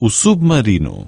o submarino.